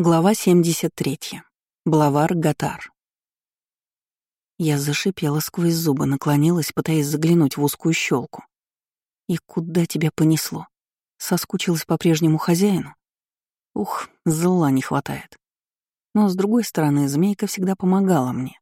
Глава 73. Блавар Гатар. Я зашипела сквозь зубы, наклонилась, пытаясь заглянуть в узкую щелку. И куда тебя понесло? Соскучилась по прежнему хозяину? Ух, зла не хватает. Но, с другой стороны, змейка всегда помогала мне.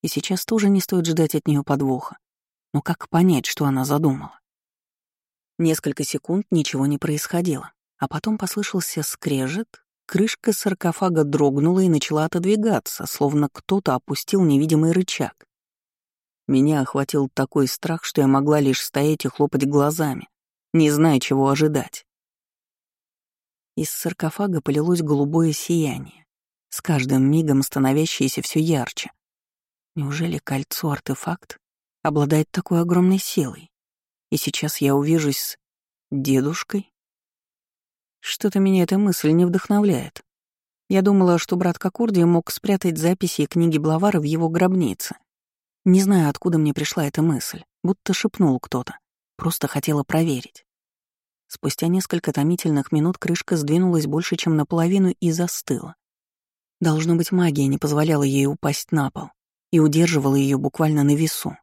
И сейчас тоже не стоит ждать от нее подвоха. Но как понять, что она задумала? Несколько секунд ничего не происходило, а потом послышался скрежет, Крышка саркофага дрогнула и начала отодвигаться, словно кто-то опустил невидимый рычаг. Меня охватил такой страх, что я могла лишь стоять и хлопать глазами, не зная, чего ожидать. Из саркофага полилось голубое сияние, с каждым мигом становящееся все ярче. Неужели кольцо-артефакт обладает такой огромной силой? И сейчас я увижусь с дедушкой? Что-то меня эта мысль не вдохновляет. Я думала, что брат Кокурди мог спрятать записи и книги Блавара в его гробнице. Не знаю, откуда мне пришла эта мысль, будто шепнул кто-то. Просто хотела проверить. Спустя несколько томительных минут крышка сдвинулась больше, чем наполовину, и застыла. Должно быть, магия не позволяла ей упасть на пол и удерживала ее буквально на весу.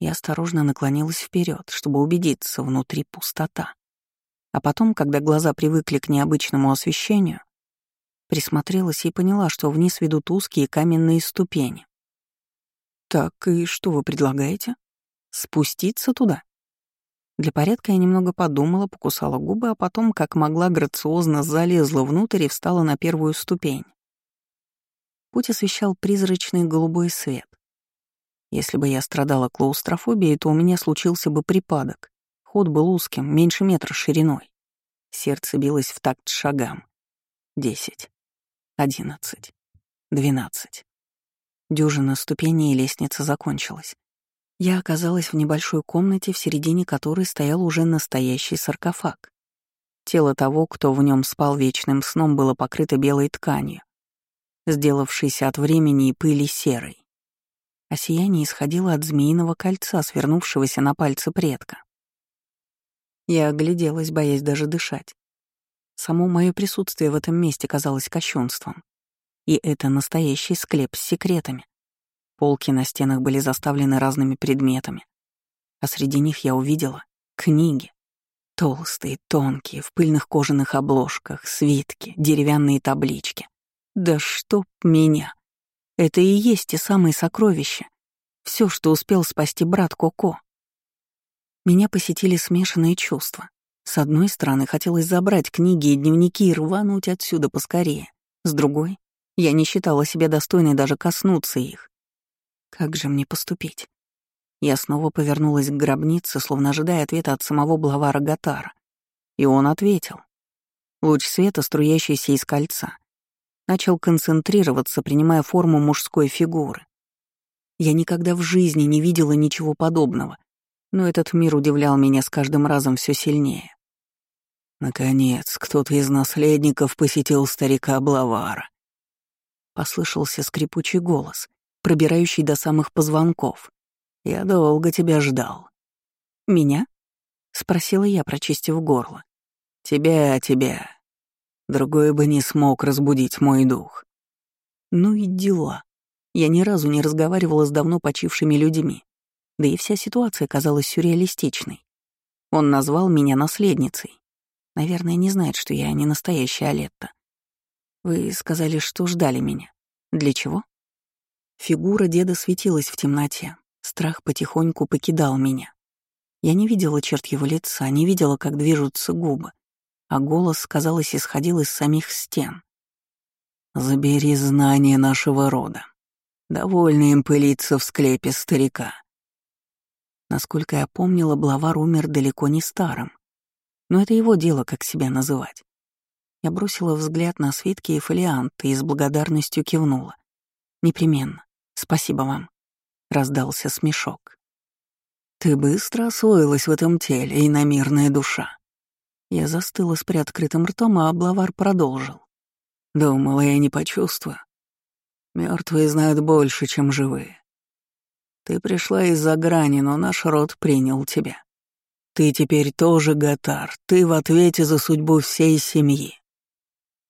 Я осторожно наклонилась вперед, чтобы убедиться, внутри пустота. А потом, когда глаза привыкли к необычному освещению, присмотрелась и поняла, что вниз ведут узкие каменные ступени. «Так, и что вы предлагаете? Спуститься туда?» Для порядка я немного подумала, покусала губы, а потом, как могла, грациозно залезла внутрь и встала на первую ступень. Путь освещал призрачный голубой свет. Если бы я страдала клаустрофобией, то у меня случился бы припадок. Ход был узким, меньше метра шириной. Сердце билось в такт шагам. Десять. Одиннадцать. Двенадцать. Дюжина ступеней и лестница закончилась. Я оказалась в небольшой комнате, в середине которой стоял уже настоящий саркофаг. Тело того, кто в нем спал вечным сном, было покрыто белой тканью, сделавшейся от времени и пыли серой. А сияние исходило от змеиного кольца, свернувшегося на пальце предка. Я огляделась, боясь даже дышать. Само мое присутствие в этом месте казалось кощунством. И это настоящий склеп с секретами. Полки на стенах были заставлены разными предметами. А среди них я увидела книги. Толстые, тонкие, в пыльных кожаных обложках, свитки, деревянные таблички. Да чтоб меня! Это и есть те самые сокровища. Все, что успел спасти брат Коко. Меня посетили смешанные чувства. С одной стороны, хотелось забрать книги и дневники и рвануть отсюда поскорее. С другой, я не считала себя достойной даже коснуться их. Как же мне поступить? Я снова повернулась к гробнице, словно ожидая ответа от самого Блавара Гатара. И он ответил. Луч света, струящийся из кольца, начал концентрироваться, принимая форму мужской фигуры. Я никогда в жизни не видела ничего подобного — но этот мир удивлял меня с каждым разом все сильнее. Наконец, кто-то из наследников посетил старика Блавара. Послышался скрипучий голос, пробирающий до самых позвонков. «Я долго тебя ждал». «Меня?» — спросила я, прочистив горло. «Тебя, тебя. Другой бы не смог разбудить мой дух». Ну и дела. Я ни разу не разговаривала с давно почившими людьми, да и вся ситуация казалась сюрреалистичной. Он назвал меня наследницей. Наверное, не знает, что я не настоящая Алетта. Вы сказали, что ждали меня. Для чего? Фигура деда светилась в темноте. Страх потихоньку покидал меня. Я не видела черт его лица, не видела, как движутся губы, а голос, казалось, исходил из самих стен. «Забери знания нашего рода. Довольно им пылиться в склепе старика. Насколько я помнила, Блавар умер далеко не старым. Но это его дело, как себя называть. Я бросила взгляд на свитки и фолианты и с благодарностью кивнула. «Непременно. Спасибо вам», — раздался смешок. «Ты быстро освоилась в этом теле, иномирная душа». Я застыла с приоткрытым ртом, а Блавар продолжил. «Думала, я не почувствую. Мертвые знают больше, чем живые. Ты пришла из-за грани, но наш род принял тебя. Ты теперь тоже Гатар, ты в ответе за судьбу всей семьи.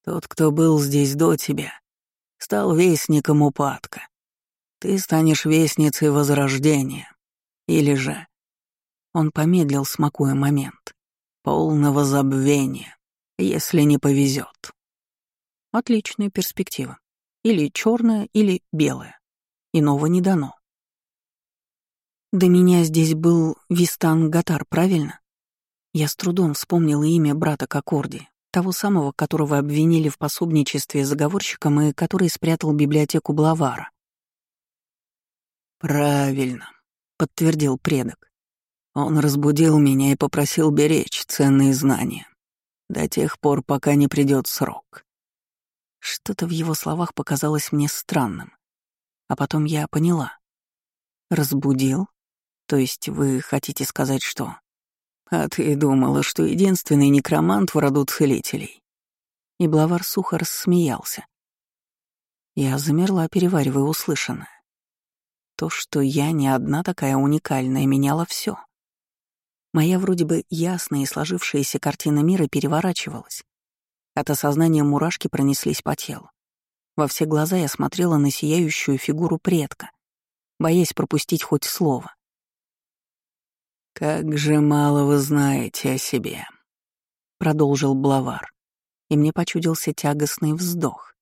Тот, кто был здесь до тебя, стал вестником упадка. Ты станешь вестницей возрождения. Или же...» Он помедлил, смакуя момент. «Полного забвения, если не повезет. Отличная перспектива. Или черная, или белая. Иного не дано. До меня здесь был Вистан Гатар, правильно? Я с трудом вспомнила имя брата Кокорди, того самого, которого обвинили в пособничестве заговорщикам и который спрятал библиотеку Блавара. «Правильно», — подтвердил предок. Он разбудил меня и попросил беречь ценные знания до тех пор, пока не придет срок. Что-то в его словах показалось мне странным. А потом я поняла. Разбудил? То есть вы хотите сказать, что... А ты думала, что единственный некромант в роду целителей? И Блавар сухо рассмеялся. Я замерла, переваривая услышанное. То, что я не одна такая уникальная, меняло все. Моя вроде бы ясная и сложившаяся картина мира переворачивалась. От осознания мурашки пронеслись по телу. Во все глаза я смотрела на сияющую фигуру предка, боясь пропустить хоть слово. «Как же мало вы знаете о себе», — продолжил Блавар, и мне почудился тягостный вздох.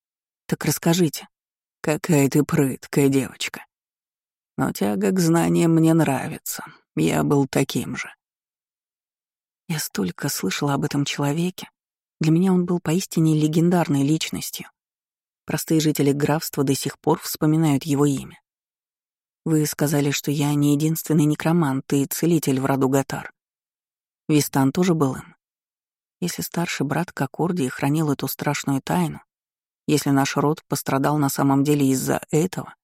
«Так расскажите, какая ты прыткая девочка. Но тяга к знаниям мне нравится, я был таким же». Я столько слышала об этом человеке, для меня он был поистине легендарной личностью. Простые жители графства до сих пор вспоминают его имя. Вы сказали, что я не единственный некромант и целитель в роду Гатар. Вистан тоже был им. Если старший брат Кокордии хранил эту страшную тайну, если наш род пострадал на самом деле из-за этого,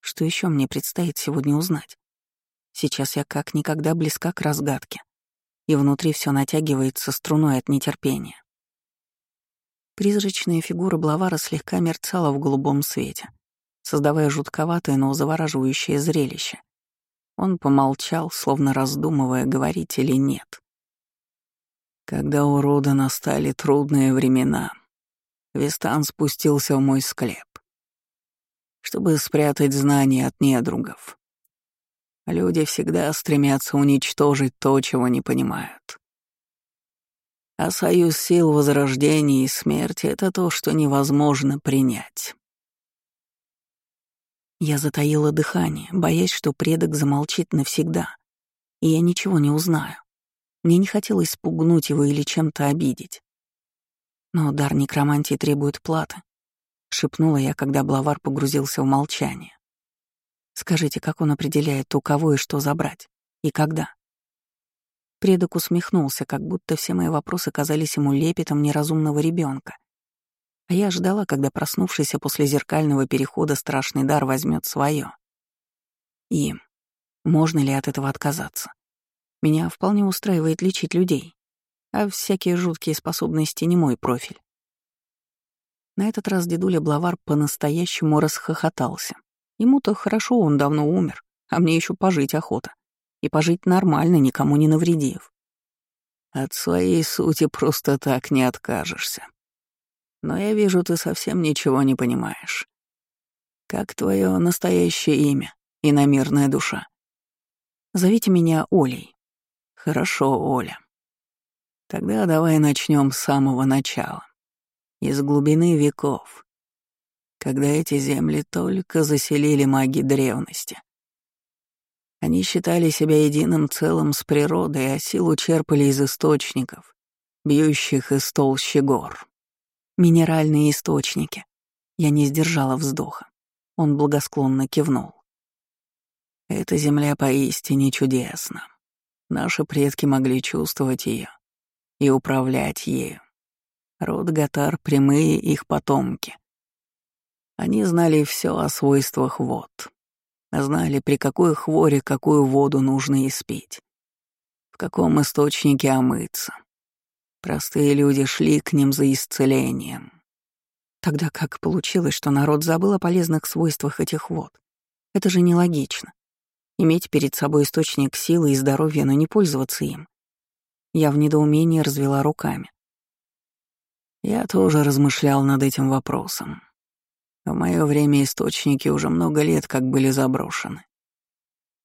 что еще мне предстоит сегодня узнать? Сейчас я как никогда близка к разгадке, и внутри все натягивается струной от нетерпения. Призрачная фигура Блавара слегка мерцала в голубом свете, создавая жутковатое, но завораживающее зрелище. Он помолчал, словно раздумывая, говорить или нет. Когда у рода настали трудные времена, Вестан спустился в мой склеп, чтобы спрятать знания от недругов. Люди всегда стремятся уничтожить то, чего не понимают. А союз сил возрождения и смерти — это то, что невозможно принять. Я затаила дыхание, боясь, что предок замолчит навсегда, и я ничего не узнаю. Мне не хотелось спугнуть его или чем-то обидеть. Но дар некромантии требует платы, — шепнула я, когда Блавар погрузился в молчание. «Скажите, как он определяет, у кого и что забрать? И когда?» Предок усмехнулся, как будто все мои вопросы казались ему лепетом неразумного ребенка. А я ждала, когда проснувшийся после зеркального перехода страшный дар возьмет свое. И можно ли от этого отказаться? Меня вполне устраивает лечить людей, а всякие жуткие способности не мой профиль. На этот раз дедуля Блавар по-настоящему расхохотался. Ему-то хорошо, он давно умер, а мне еще пожить охота и пожить нормально, никому не навредив. От своей сути просто так не откажешься. Но я вижу, ты совсем ничего не понимаешь. Как твое настоящее имя, иномирная душа? Зовите меня Олей. Хорошо, Оля. Тогда давай начнем с самого начала. Из глубины веков, когда эти земли только заселили маги древности. Они считали себя единым целым с природой, а силу черпали из источников, бьющих из толщи гор. Минеральные источники. Я не сдержала вздоха. Он благосклонно кивнул. Эта земля поистине чудесна. Наши предки могли чувствовать ее и управлять ею. Род Гатар — прямые их потомки. Они знали все о свойствах вод, Знали, при какой хворе какую воду нужно испить. В каком источнике омыться. Простые люди шли к ним за исцелением. Тогда как получилось, что народ забыл о полезных свойствах этих вод? Это же нелогично. Иметь перед собой источник силы и здоровья, но не пользоваться им. Я в недоумении развела руками. Я тоже размышлял над этим вопросом. В мое время источники уже много лет как были заброшены.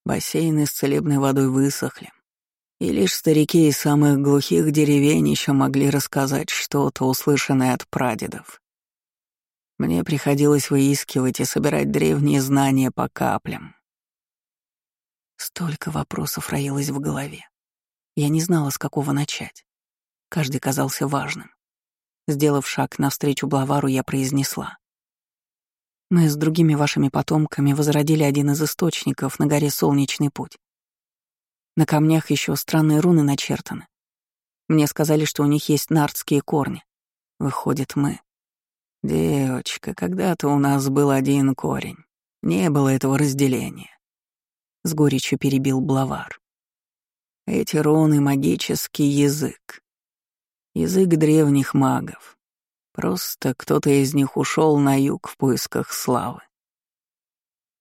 Бассейны с целебной водой высохли, и лишь старики из самых глухих деревень еще могли рассказать что-то, услышанное от прадедов. Мне приходилось выискивать и собирать древние знания по каплям. Столько вопросов роилось в голове. Я не знала, с какого начать. Каждый казался важным. Сделав шаг навстречу Блавару, я произнесла. Мы с другими вашими потомками возродили один из источников на горе Солнечный путь. На камнях еще странные руны начертаны. Мне сказали, что у них есть нардские корни. Выходит, мы. Девочка, когда-то у нас был один корень. Не было этого разделения. С горечью перебил Блавар. Эти руны — магический язык. Язык древних магов. Просто кто-то из них ушел на юг в поисках славы.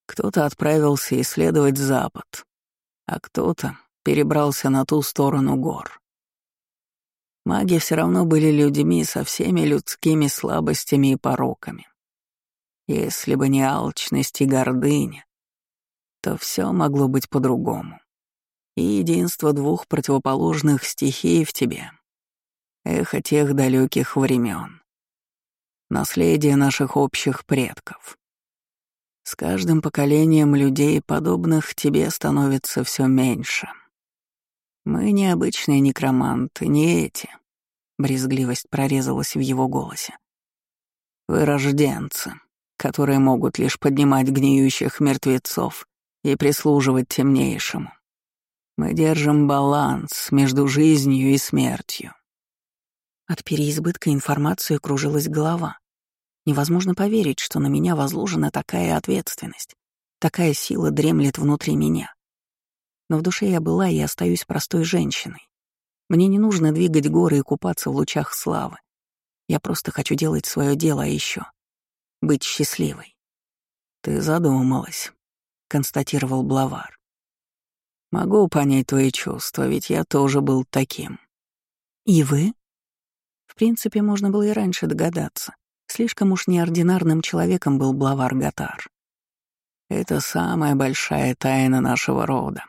Кто-то отправился исследовать запад, а кто-то перебрался на ту сторону гор. Маги все равно были людьми со всеми людскими слабостями и пороками. Если бы не алчность и гордыня, то все могло быть по-другому. И единство двух противоположных стихий в тебе — эхо тех далеких времен наследие наших общих предков. С каждым поколением людей, подобных тебе, становится все меньше. Мы не обычные некроманты, не эти. Брезгливость прорезалась в его голосе. Вы рожденцы, которые могут лишь поднимать гниющих мертвецов и прислуживать темнейшему. Мы держим баланс между жизнью и смертью. От переизбытка информации кружилась голова. Невозможно поверить, что на меня возложена такая ответственность. Такая сила дремлет внутри меня. Но в душе я была и остаюсь простой женщиной. Мне не нужно двигать горы и купаться в лучах славы. Я просто хочу делать свое дело, а еще быть счастливой. «Ты задумалась», — констатировал Блавар. «Могу понять твои чувства, ведь я тоже был таким». «И вы?» В принципе, можно было и раньше догадаться. Слишком уж неординарным человеком был Блавар Гатар. Это самая большая тайна нашего рода.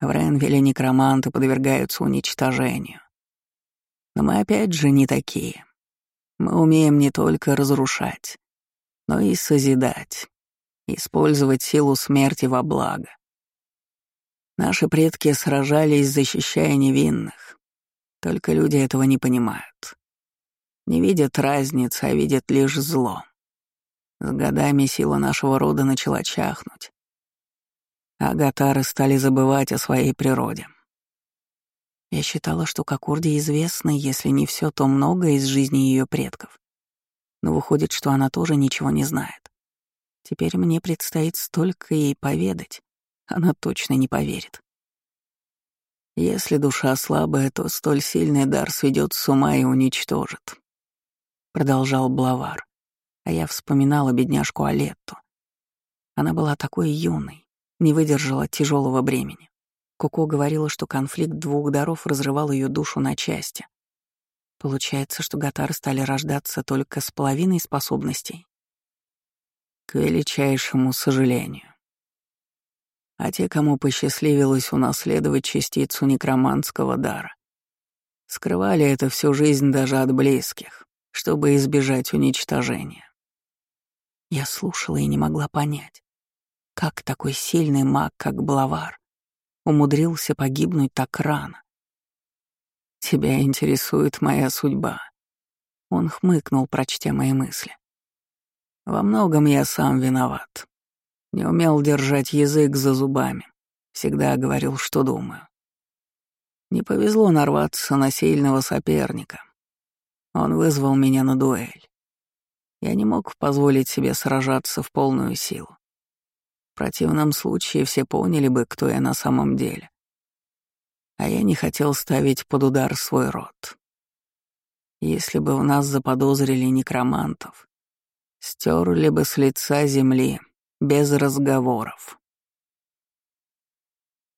В Ренвилле некроманты подвергаются уничтожению. Но мы опять же не такие. Мы умеем не только разрушать, но и созидать, использовать силу смерти во благо. Наши предки сражались, защищая невинных. Только люди этого не понимают. Не видят разницы, а видят лишь зло. С годами сила нашего рода начала чахнуть. А гатары стали забывать о своей природе. Я считала, что Кокурде известно, если не все, то многое из жизни ее предков. Но выходит, что она тоже ничего не знает. Теперь мне предстоит столько ей поведать. Она точно не поверит. Если душа слабая, то столь сильный дар сведет с ума и уничтожит продолжал Блавар, а я вспоминала бедняжку Алетту. Она была такой юной, не выдержала тяжелого бремени. Куко говорила, что конфликт двух даров разрывал ее душу на части. Получается, что гатары стали рождаться только с половиной способностей. К величайшему сожалению. А те, кому посчастливилось унаследовать частицу некроманского дара, скрывали это всю жизнь даже от близких чтобы избежать уничтожения. Я слушала и не могла понять, как такой сильный маг, как Блавар, умудрился погибнуть так рано. «Тебя интересует моя судьба», — он хмыкнул, прочтя мои мысли. «Во многом я сам виноват. Не умел держать язык за зубами, всегда говорил, что думаю. Не повезло нарваться на сильного соперника, он вызвал меня на дуэль. Я не мог позволить себе сражаться в полную силу. Противном случае все поняли бы, кто я на самом деле. А я не хотел ставить под удар свой род. Если бы в нас заподозрили некромантов, стерли бы с лица земли без разговоров.